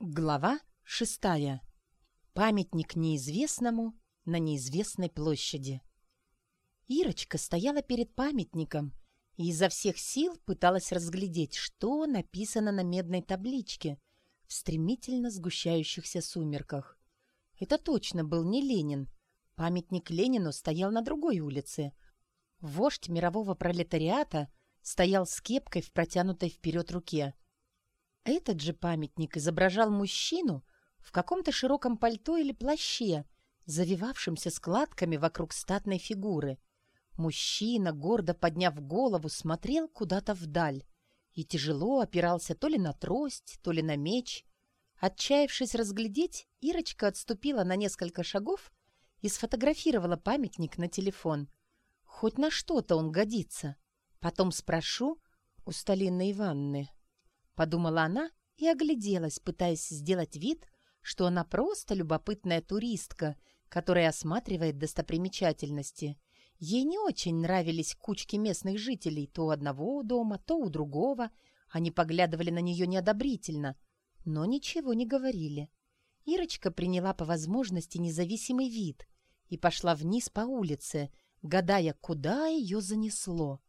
Глава шестая. Памятник неизвестному на неизвестной площади. Ирочка стояла перед памятником и изо всех сил пыталась разглядеть, что написано на медной табличке в стремительно сгущающихся сумерках. Это точно был не Ленин. Памятник Ленину стоял на другой улице. Вождь мирового пролетариата стоял с кепкой в протянутой вперед руке — этот же памятник изображал мужчину в каком-то широком пальто или плаще, завивавшимся складками вокруг статной фигуры. Мужчина, гордо подняв голову, смотрел куда-то вдаль и тяжело опирался то ли на трость, то ли на меч. Отчаявшись разглядеть, Ирочка отступила на несколько шагов и сфотографировала памятник на телефон. Хоть на что-то он годится. Потом спрошу у Сталины Ивановны подумала она и огляделась, пытаясь сделать вид, что она просто любопытная туристка, которая осматривает достопримечательности. Ей не очень нравились кучки местных жителей, то у одного дома, то у другого. Они поглядывали на нее неодобрительно, но ничего не говорили. Ирочка приняла по возможности независимый вид и пошла вниз по улице, гадая, куда ее занесло.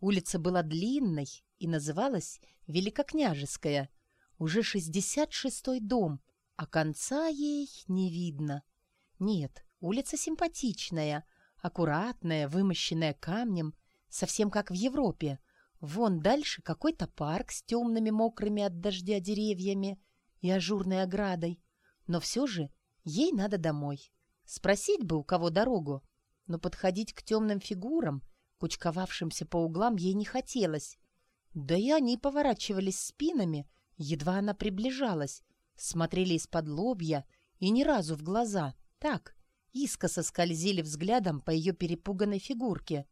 Улица была длинной и называлась Великокняжеская. Уже шестьдесят шестой дом, а конца ей не видно. Нет, улица симпатичная, аккуратная, вымощенная камнем, совсем как в Европе. Вон дальше какой-то парк с темными мокрыми от дождя деревьями и ажурной оградой. Но все же ей надо домой. Спросить бы, у кого дорогу, но подходить к темным фигурам — кучковавшимся по углам, ей не хотелось. Да и они поворачивались спинами, едва она приближалась, смотрели из-под лобья и ни разу в глаза. Так, искоса скользили взглядом по ее перепуганной фигурке.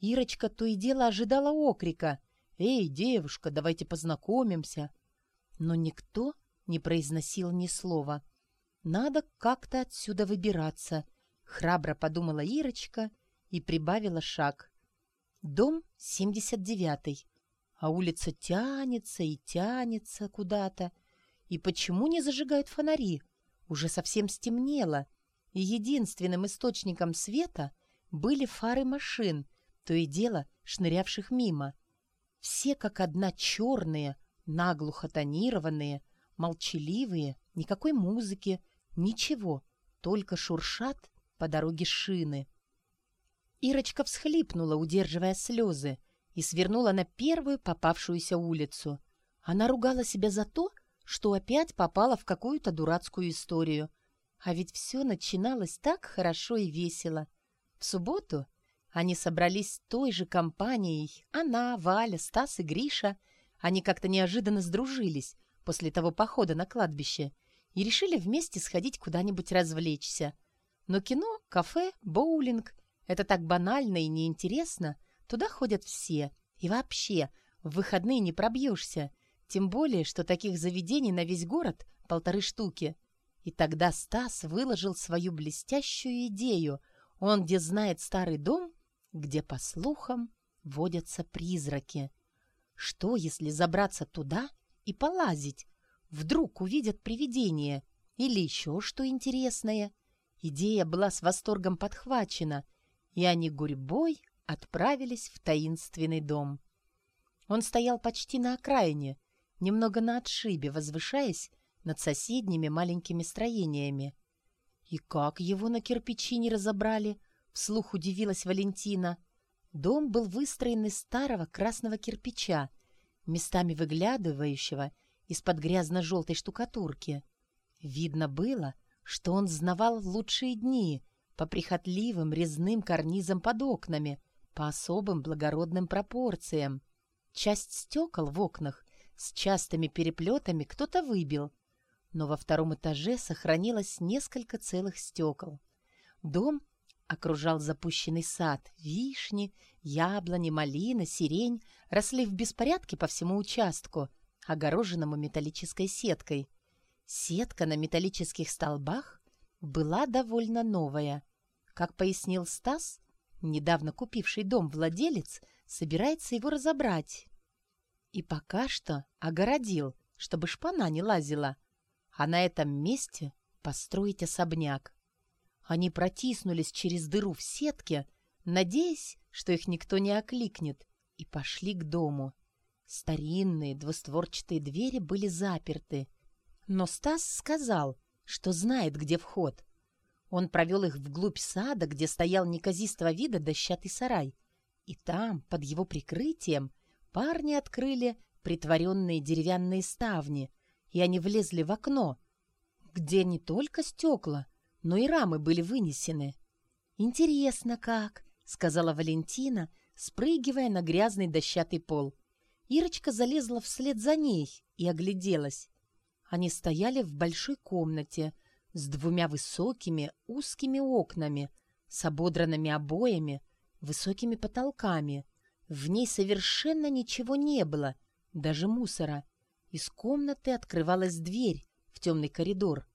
Ирочка то и дело ожидала окрика. «Эй, девушка, давайте познакомимся!» Но никто не произносил ни слова. «Надо как-то отсюда выбираться», — храбро подумала Ирочка и прибавила шаг. Дом 79-й, а улица тянется и тянется куда-то. И почему не зажигают фонари? Уже совсем стемнело, и единственным источником света были фары машин, то и дело шнырявших мимо. Все как одна черные, наглухо тонированные, молчаливые, никакой музыки, ничего, только шуршат по дороге шины. Ирочка всхлипнула, удерживая слезы, и свернула на первую попавшуюся улицу. Она ругала себя за то, что опять попала в какую-то дурацкую историю. А ведь все начиналось так хорошо и весело. В субботу они собрались той же компанией. Она, Валя, Стас и Гриша. Они как-то неожиданно сдружились после того похода на кладбище и решили вместе сходить куда-нибудь развлечься. Но кино, кафе, боулинг это так банально и неинтересно. Туда ходят все. И вообще, в выходные не пробьешься. Тем более, что таких заведений на весь город полторы штуки. И тогда Стас выложил свою блестящую идею. Он где знает старый дом, где, по слухам, водятся призраки. Что, если забраться туда и полазить? Вдруг увидят привидение или еще что интересное? Идея была с восторгом подхвачена — и они гурьбой отправились в таинственный дом. Он стоял почти на окраине, немного на отшибе, возвышаясь над соседними маленькими строениями. «И как его на кирпичи не разобрали?» — вслух удивилась Валентина. Дом был выстроен из старого красного кирпича, местами выглядывающего из-под грязно-желтой штукатурки. Видно было, что он знавал лучшие дни — по прихотливым резным карнизам под окнами, по особым благородным пропорциям. Часть стекол в окнах с частыми переплетами кто-то выбил, но во втором этаже сохранилось несколько целых стекол. Дом окружал запущенный сад. Вишни, яблони, малина, сирень росли в беспорядке по всему участку, огороженному металлической сеткой. Сетка на металлических столбах была довольно новая. Как пояснил Стас, недавно купивший дом владелец собирается его разобрать. И пока что огородил, чтобы шпана не лазила. а на этом месте построить особняк. Они протиснулись через дыру в сетке, надеясь, что их никто не окликнет, и пошли к дому. Старинные двустворчатые двери были заперты, но Стас сказал, что знает, где вход. Он провел их вглубь сада, где стоял неказистого вида дощатый сарай, и там, под его прикрытием, парни открыли притворенные деревянные ставни, и они влезли в окно, где не только стекла, но и рамы были вынесены. «Интересно как», — сказала Валентина, спрыгивая на грязный дощатый пол. Ирочка залезла вслед за ней и огляделась. Они стояли в большой комнате с двумя высокими узкими окнами, с ободранными обоями, высокими потолками. В ней совершенно ничего не было, даже мусора. Из комнаты открывалась дверь в темный коридор.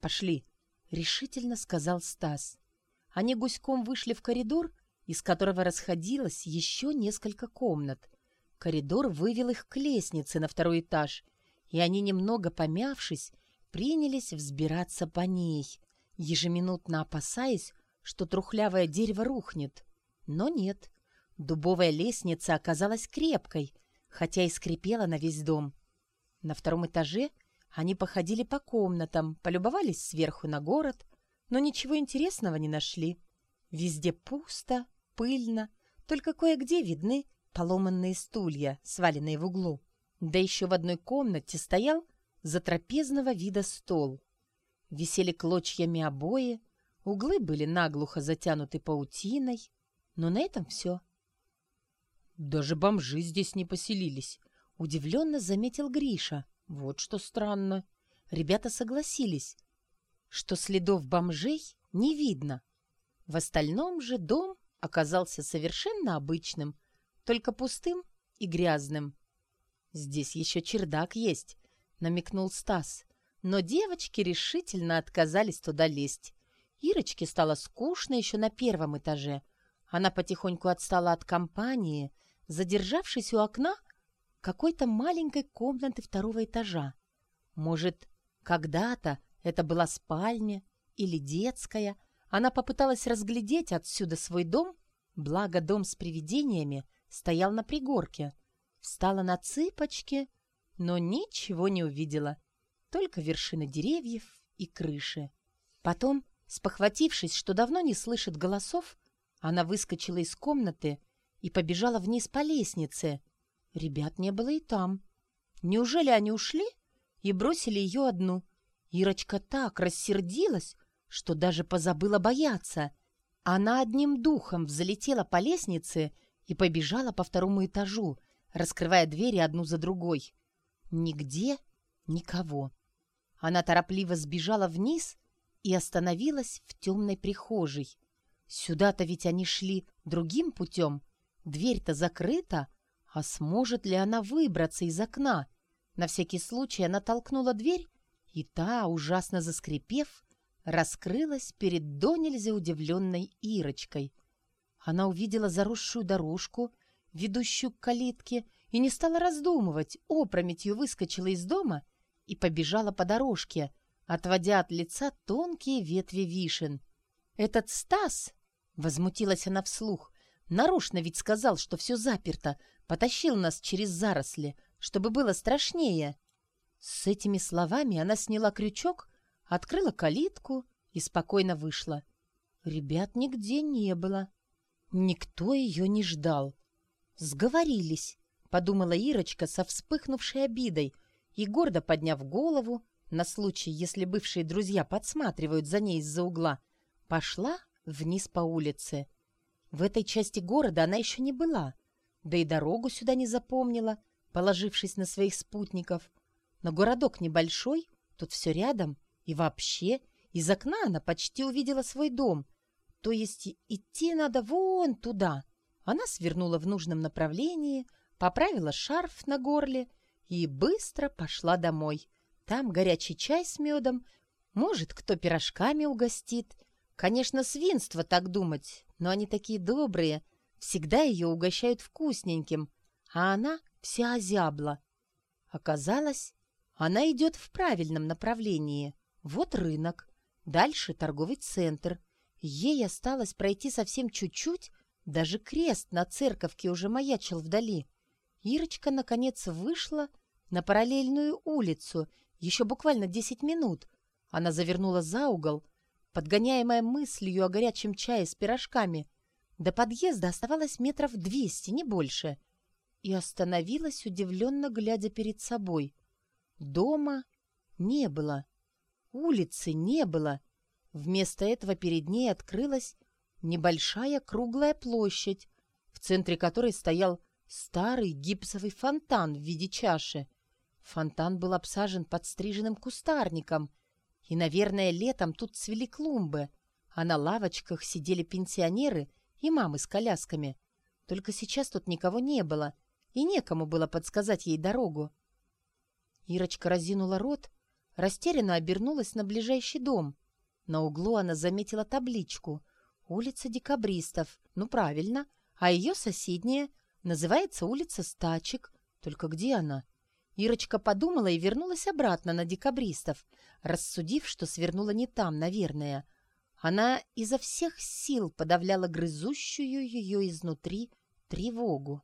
«Пошли», — решительно сказал Стас. Они гуськом вышли в коридор, из которого расходилось еще несколько комнат. Коридор вывел их к лестнице на второй этаж, и они, немного помявшись, принялись взбираться по ней, ежеминутно опасаясь, что трухлявое дерево рухнет. Но нет, дубовая лестница оказалась крепкой, хотя и скрипела на весь дом. На втором этаже — они походили по комнатам, полюбовались сверху на город, но ничего интересного не нашли. Везде пусто, пыльно, только кое-где видны поломанные стулья, сваленные в углу. Да еще в одной комнате стоял затрапезного вида стол. Висели клочьями обои, углы были наглухо затянуты паутиной, но на этом все. «Даже бомжи здесь не поселились», — удивленно заметил Гриша. Вот что странно. Ребята согласились, что следов бомжей не видно. В остальном же дом оказался совершенно обычным, только пустым и грязным. «Здесь еще чердак есть», — намекнул Стас. Но девочки решительно отказались туда лезть. Ирочке стало скучно еще на первом этаже. Она потихоньку отстала от компании, задержавшись у окна, какой-то маленькой комнаты второго этажа. Может, когда-то это была спальня или детская. Она попыталась разглядеть отсюда свой дом, благо дом с привидениями стоял на пригорке. Встала на цыпочки, но ничего не увидела, только вершины деревьев и крыши. Потом, спохватившись, что давно не слышит голосов, она выскочила из комнаты и побежала вниз по лестнице — Ребят не было и там. Неужели они ушли и бросили ее одну? Ирочка так рассердилась, что даже позабыла бояться. Она одним духом взлетела по лестнице и побежала по второму этажу, раскрывая двери одну за другой. Нигде никого. Она торопливо сбежала вниз и остановилась в темной прихожей. Сюда-то ведь они шли другим путем. Дверь-то закрыта, а сможет ли она выбраться из окна? На всякий случай она толкнула дверь, и та, ужасно заскрипев, раскрылась перед до нельзя удивленной Ирочкой. Она увидела заросшую дорожку, ведущую к калитке, и не стала раздумывать, опрометью выскочила из дома и побежала по дорожке, отводя от лица тонкие ветви вишен. «Этот Стас!» — возмутилась она вслух. «Нарочно ведь сказал, что все заперто, потащил нас через заросли, чтобы было страшнее. С этими словами она сняла крючок, открыла калитку и спокойно вышла. Ребят нигде не было. Никто ее не ждал. «Сговорились», — подумала Ирочка со вспыхнувшей обидой и, гордо подняв голову, на случай, если бывшие друзья подсматривают за ней из-за угла, пошла вниз по улице. В этой части города она еще не была — да и дорогу сюда не запомнила, положившись на своих спутников. Но городок небольшой, тут все рядом, и вообще из окна она почти увидела свой дом. То есть идти надо вон туда. Она свернула в нужном направлении, поправила шарф на горле и быстро пошла домой. Там горячий чай с медом, может, кто пирожками угостит. Конечно, свинство так думать, но они такие добрые — Всегда ее угощают вкусненьким, а она вся озябла. Оказалось, Она идет в правильном направлении. Вот рынок. Дальше торговый центр. Ей осталось пройти совсем чуть-чуть, даже крест на церковке уже маячил вдали. Ирочка, наконец, вышла на параллельную улицу. Еще буквально десять минут. Она завернула за угол, подгоняемая мыслью о горячем чае с пирожками. До подъезда оставалось метров двести, не больше. И остановилась, удивленно глядя перед собой. Дома не было. Улицы не было. Вместо этого перед ней открылась небольшая круглая площадь, в центре которой стоял старый гипсовый фонтан в виде чаши. Фонтан был обсажен подстриженным кустарником, и, наверное, летом тут цвели клумбы, а на лавочках сидели пенсионеры и мамы с колясками. Только сейчас тут никого не было, и некому было подсказать ей дорогу. Ирочка разинула рот, растерянно обернулась на ближайший дом. На углу она заметила табличку «Улица декабристов». Ну, правильно. А ее соседняя называется улица Стачек. Только где она? Ирочка подумала и вернулась обратно на декабристов, рассудив, что свернула не там, наверное. Она изо всех сил подавляла грызущую ее изнутри тревогу.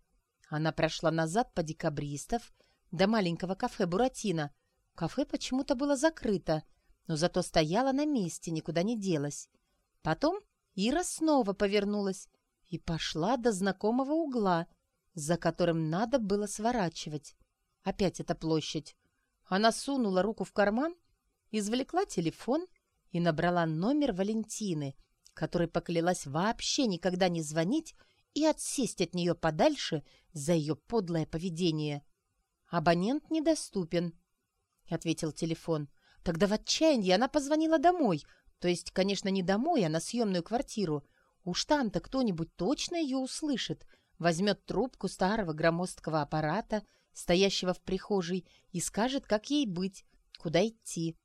Она прошла назад по декабристов до маленького кафе «Буратино». Кафе почему-то было закрыто, но зато стояла на месте, никуда не делась. Потом Ира снова повернулась и пошла до знакомого угла, за которым надо было сворачивать. Опять эта площадь. Она сунула руку в карман, извлекла телефон и набрала номер Валентины, которой поклялась вообще никогда не звонить и отсесть от нее подальше за ее подлое поведение. «Абонент недоступен», — ответил телефон. Тогда в отчаянии она позвонила домой, то есть, конечно, не домой, а на съемную квартиру. Уж там-то кто-нибудь точно ее услышит, возьмет трубку старого громоздкого аппарата, стоящего в прихожей, и скажет, как ей быть, куда идти.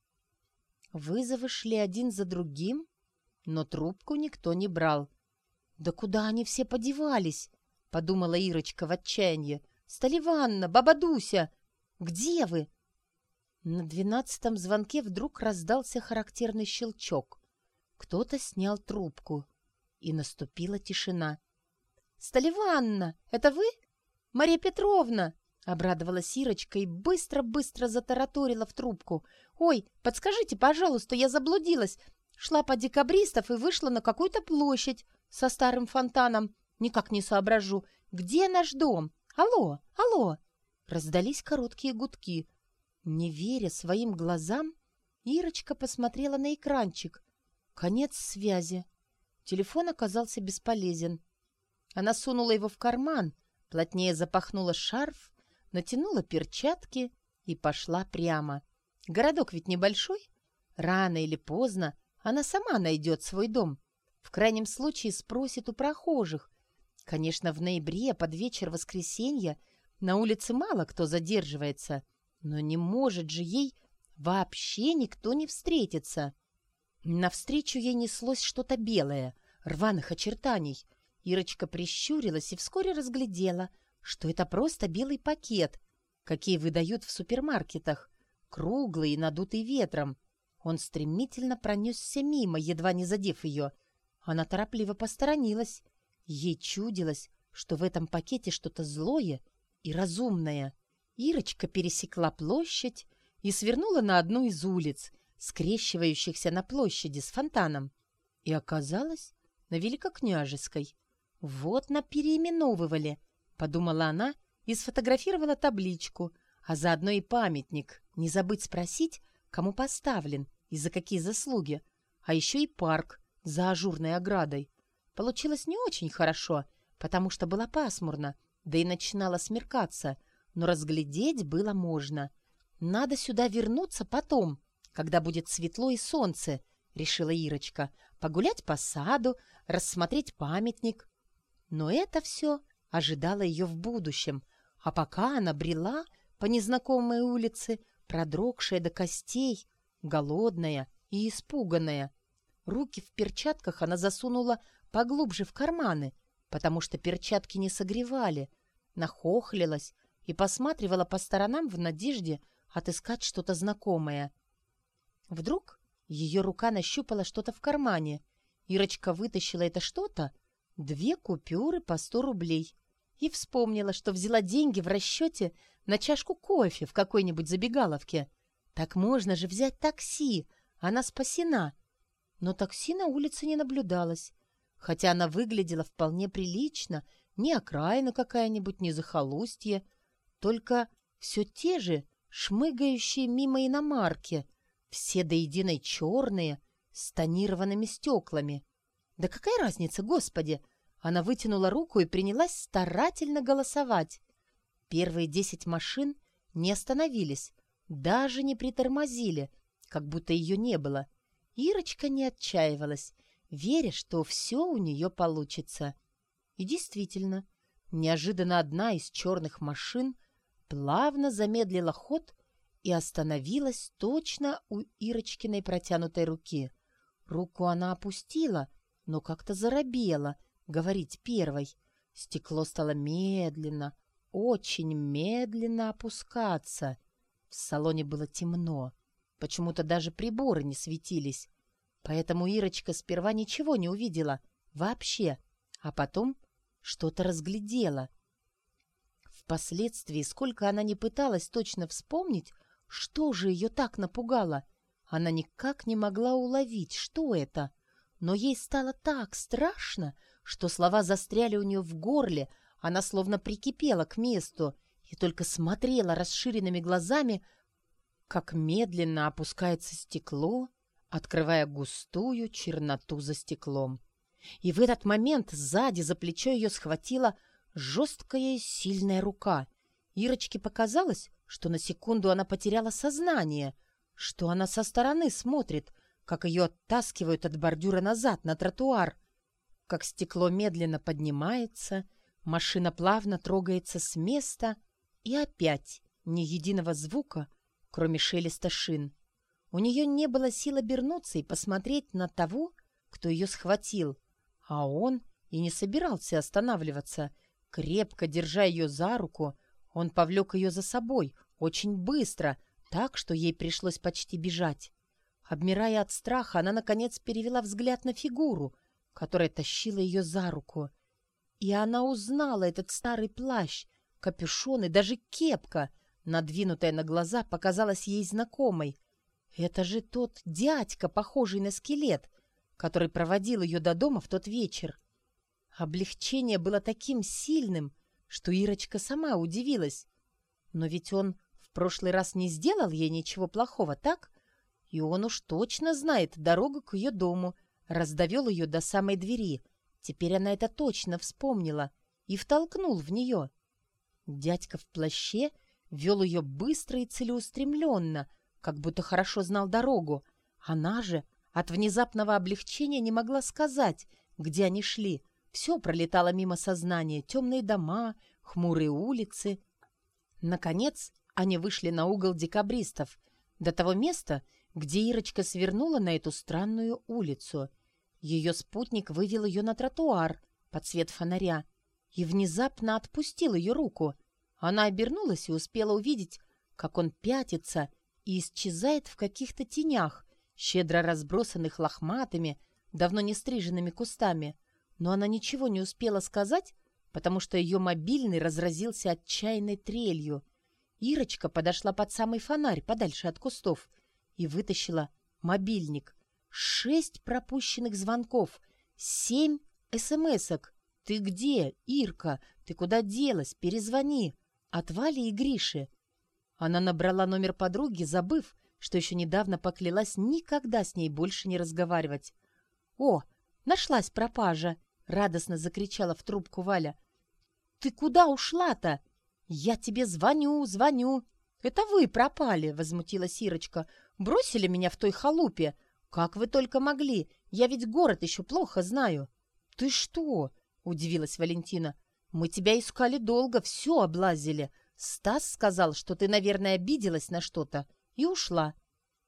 Вызовы шли один за другим, но трубку никто не брал. «Да куда они все подевались?» — подумала Ирочка в отчаянии. «Столиванна, баба Дуся! Где вы?» На двенадцатом звонке вдруг раздался характерный щелчок. Кто-то снял трубку, и наступила тишина. «Столиванна, это вы? Мария Петровна!» Обрадовалась Ирочка и быстро-быстро затараторила в трубку. «Ой, подскажите, пожалуйста, я заблудилась. Шла по декабристов и вышла на какую-то площадь со старым фонтаном. Никак не соображу, где наш дом? «Алло! Алло!» Раздались короткие гудки. Не веря своим глазам, Ирочка посмотрела на экранчик. Конец связи. Телефон оказался бесполезен. Она сунула его в карман, плотнее запахнула шарф, натянула перчатки и пошла прямо. Городок ведь небольшой. Рано или поздно она сама найдет свой дом. В крайнем случае спросит у прохожих, Конечно, в ноябре под вечер воскресенья на улице мало кто задерживается, но не может же ей вообще никто не встретиться. Навстречу ей неслось что-то белое, рваных очертаний. Ирочка прищурилась и вскоре разглядела, что это просто белый пакет, какие выдают в супермаркетах, круглый и надутый ветром. Он стремительно пронесся мимо, едва не задев ее. Она торопливо посторонилась Ей чудилось, что в этом пакете что-то злое и разумное. Ирочка пересекла площадь и свернула на одну из улиц, скрещивающихся на площади с фонтаном, и оказалась на Великокняжеской. «Вот напереименовывали», — подумала она и сфотографировала табличку, а заодно и памятник. Не забыть спросить, кому поставлен и за какие заслуги, а еще и парк за ажурной оградой. Получилось не очень хорошо, потому что было пасмурно, да и начинало смеркаться, но разглядеть было можно. Надо сюда вернуться потом, когда будет светло и солнце, решила Ирочка, погулять по саду, рассмотреть памятник. Но это все ожидало ее в будущем, а пока она брела по незнакомой улице, продрогшая до костей, голодная и испуганная. Руки в перчатках она засунула поглубже в карманы, потому что перчатки не согревали, нахохлилась и посматривала по сторонам в надежде отыскать что-то знакомое. Вдруг ее рука нащупала что-то в кармане. Ирочка вытащила это что-то, две купюры по сто рублей, и вспомнила, что взяла деньги в расчете на чашку кофе в какой-нибудь забегаловке. Так можно же взять такси, она спасена. Но такси на улице не наблюдалось, хотя она выглядела вполне прилично, не окраина какая-нибудь, не захолустье, только все те же шмыгающие мимо иномарки, все до единой черные, с тонированными стеклами. Да какая разница, господи! Она вытянула руку и принялась старательно голосовать. Первые десять машин не остановились, даже не притормозили, как будто ее не было. Ирочка не отчаивалась, веря, что все у нее получится. И действительно, неожиданно одна из черных машин плавно замедлила ход и остановилась точно у Ирочкиной протянутой руки. Руку она опустила, но как-то заробела, говорить первой. Стекло стало медленно, очень медленно опускаться. В салоне было темно. Почему-то даже приборы не светились. Поэтому Ирочка сперва ничего не увидела. Вообще. А потом что-то разглядела. Впоследствии, сколько она не пыталась точно вспомнить, что же ее так напугало, она никак не могла уловить, что это. Но ей стало так страшно, что слова застряли у нее в горле, она словно прикипела к месту и только смотрела расширенными глазами, как медленно опускается стекло, открывая густую черноту за стеклом. И в этот момент сзади за плечо ее схватила жесткая и сильная рука. Ирочке показалось, что на секунду она потеряла сознание, что она со стороны смотрит, как ее оттаскивают от бордюра назад на тротуар, как стекло медленно поднимается, машина плавно трогается с места, и опять ни единого звука, кроме шелеста шин. У нее не было сил обернуться и посмотреть на того, кто ее схватил, а он и не собирался останавливаться — Крепко держа ее за руку, он повлек ее за собой, очень быстро, так, что ей пришлось почти бежать. Обмирая от страха, она, наконец, перевела взгляд на фигуру, которая тащила ее за руку. И она узнала этот старый плащ, капюшон и даже кепка, надвинутая на глаза, показалась ей знакомой. Это же тот дядька, похожий на скелет, который проводил ее до дома в тот вечер. Облегчение было таким сильным, что Ирочка сама удивилась. Но ведь он в прошлый раз не сделал ей ничего плохого, так? И он уж точно знает дорогу к ее дому, раздовел ее до самой двери. Теперь она это точно вспомнила и втолкнул в нее. Дядька в плаще вел ее быстро и целеустремленно, как будто хорошо знал дорогу. Она же от внезапного облегчения не могла сказать, где они шли — все пролетало мимо сознания, темные дома, хмурые улицы. Наконец, они вышли на угол декабристов, до того места, где Ирочка свернула на эту странную улицу. Ее спутник вывел ее на тротуар под свет фонаря и внезапно отпустил ее руку. Она обернулась и успела увидеть, как он пятится и исчезает в каких-то тенях, щедро разбросанных лохматыми, давно не стриженными кустами но она ничего не успела сказать, потому что ее мобильный разразился отчаянной трелью. Ирочка подошла под самый фонарь, подальше от кустов, и вытащила мобильник. Шесть пропущенных звонков, семь смс-ок. «Ты где, Ирка? Ты куда делась? Перезвони!» От Вали и Гриши. Она набрала номер подруги, забыв, что еще недавно поклялась никогда с ней больше не разговаривать. «О, нашлась пропажа!» — радостно закричала в трубку Валя. «Ты куда ушла-то? Я тебе звоню, звоню». «Это вы пропали», — возмутилась Ирочка. «Бросили меня в той халупе. Как вы только могли? Я ведь город еще плохо знаю». «Ты что?» — удивилась Валентина. «Мы тебя искали долго, все облазили. Стас сказал, что ты, наверное, обиделась на что-то и ушла.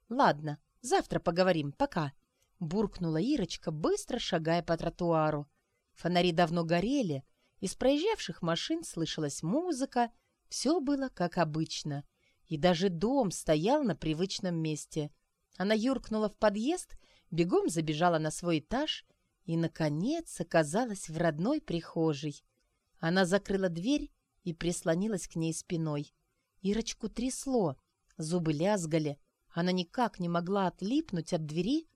Ладно, завтра поговорим. Пока». Буркнула Ирочка, быстро шагая по тротуару. Фонари давно горели, из проезжавших машин слышалась музыка, все было как обычно. И даже дом стоял на привычном месте. Она юркнула в подъезд, бегом забежала на свой этаж и, наконец, оказалась в родной прихожей. Она закрыла дверь и прислонилась к ней спиной. Ирочку трясло, зубы лязгали. Она никак не могла отлипнуть от двери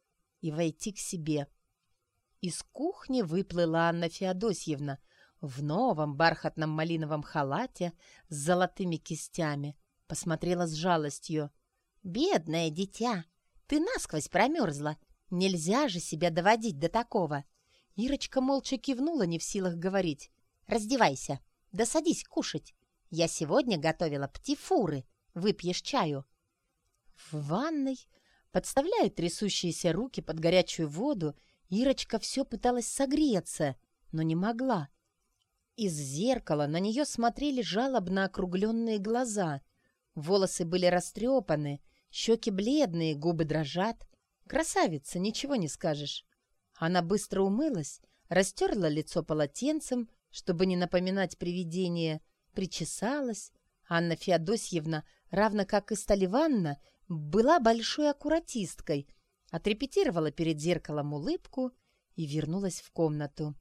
и войти к себе. Из кухни выплыла Анна Феодосьевна в новом бархатном малиновом халате с золотыми кистями. Посмотрела с жалостью. «Бедное дитя! Ты насквозь промерзла! Нельзя же себя доводить до такого!» Ирочка молча кивнула, не в силах говорить. «Раздевайся, да садись кушать. Я сегодня готовила птифуры. Выпьешь чаю». В ванной, подставляя трясущиеся руки под горячую воду, Ирочка все пыталась согреться, но не могла. Из зеркала на нее смотрели жалобно округленные глаза. Волосы были растрепаны, щеки бледные, губы дрожат. Красавица, ничего не скажешь. Она быстро умылась, растерла лицо полотенцем, чтобы не напоминать привидение, причесалась. Анна Феодосьевна, равно как и Сталиванна, была большой аккуратисткой, отрепетировала перед зеркалом улыбку и вернулась в комнату.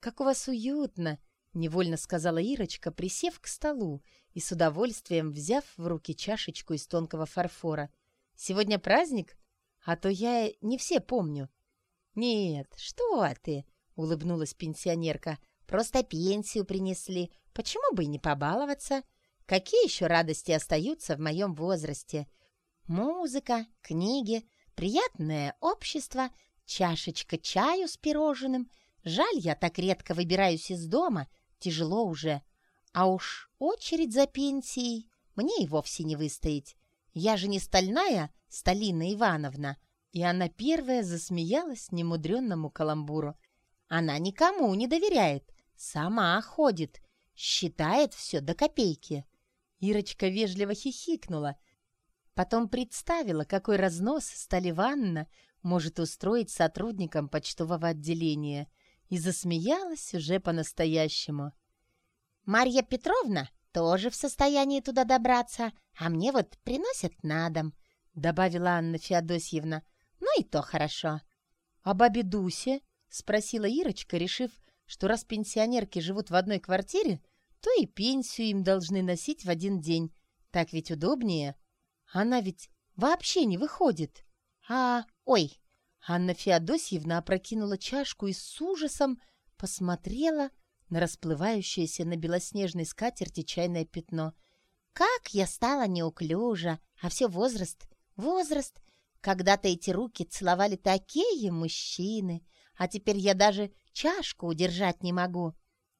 «Как у вас уютно!» — невольно сказала Ирочка, присев к столу и с удовольствием взяв в руки чашечку из тонкого фарфора. «Сегодня праздник? А то я не все помню». «Нет, что ты!» — улыбнулась пенсионерка. «Просто пенсию принесли. Почему бы и не побаловаться? Какие еще радости остаются в моем возрасте? Музыка, книги, приятное общество, чашечка чаю с пирожным. Жаль, я так редко выбираюсь из дома, тяжело уже. А уж очередь за пенсией мне и вовсе не выстоять. Я же не стальная Сталина Ивановна. И она первая засмеялась немудренному каламбуру. Она никому не доверяет, сама ходит, считает все до копейки. Ирочка вежливо хихикнула, Потом представила, какой разнос Сталиванна может устроить сотрудникам почтового отделения, и засмеялась уже по-настоящему. «Марья Петровна тоже в состоянии туда добраться, а мне вот приносят на дом», — добавила Анна Феодосьевна. «Ну и то хорошо». «А бабе Дусе?» — спросила Ирочка, решив, что раз пенсионерки живут в одной квартире, то и пенсию им должны носить в один день. Так ведь удобнее. Она ведь вообще не выходит. А, ой, Анна Феодосьевна опрокинула чашку и с ужасом посмотрела на расплывающееся на белоснежной скатерти чайное пятно. Как я стала неуклюжа, а все возраст, возраст. Когда-то эти руки целовали такие мужчины, а теперь я даже чашку удержать не могу.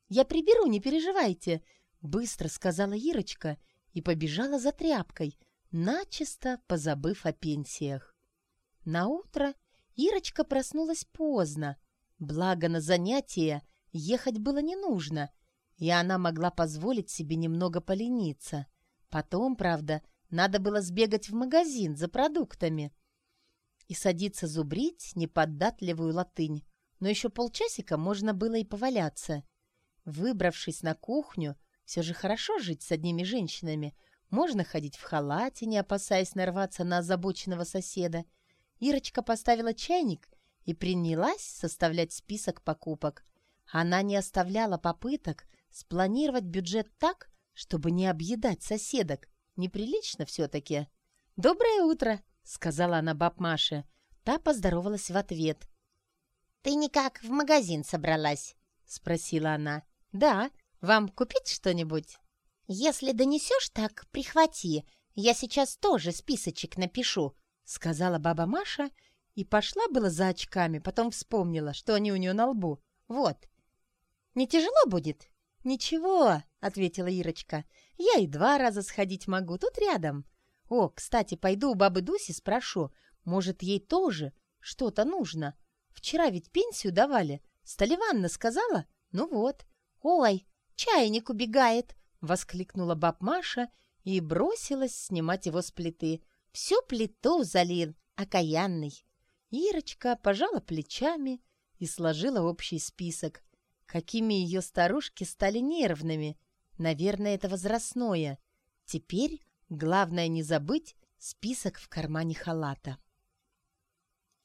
Я приберу, не переживайте, быстро сказала Ирочка и побежала за тряпкой, начисто позабыв о пенсиях. На утро Ирочка проснулась поздно, благо на занятия ехать было не нужно, и она могла позволить себе немного полениться. Потом, правда, надо было сбегать в магазин за продуктами и садиться зубрить неподатливую латынь, но еще полчасика можно было и поваляться. Выбравшись на кухню, все же хорошо жить с одними женщинами — можно ходить в халате, не опасаясь нарваться на озабоченного соседа. Ирочка поставила чайник и принялась составлять список покупок. Она не оставляла попыток спланировать бюджет так, чтобы не объедать соседок. Неприлично все-таки. «Доброе утро!» — сказала она баб Маше. Та поздоровалась в ответ. «Ты никак в магазин собралась?» — спросила она. «Да. Вам купить что-нибудь?» «Если донесешь, так прихвати. Я сейчас тоже списочек напишу», — сказала баба Маша и пошла было за очками, потом вспомнила, что они у нее на лбу. «Вот». «Не тяжело будет?» «Ничего», — ответила Ирочка. «Я и два раза сходить могу, тут рядом. О, кстати, пойду у бабы Дуси спрошу, может, ей тоже что-то нужно. Вчера ведь пенсию давали. Сталиванна сказала? Ну вот. Ой, чайник убегает», — воскликнула баб Маша и бросилась снимать его с плиты. «Всю плиту залил, окаянный!» Ирочка пожала плечами и сложила общий список. Какими ее старушки стали нервными. Наверное, это возрастное. Теперь Главное не забыть список в кармане халата.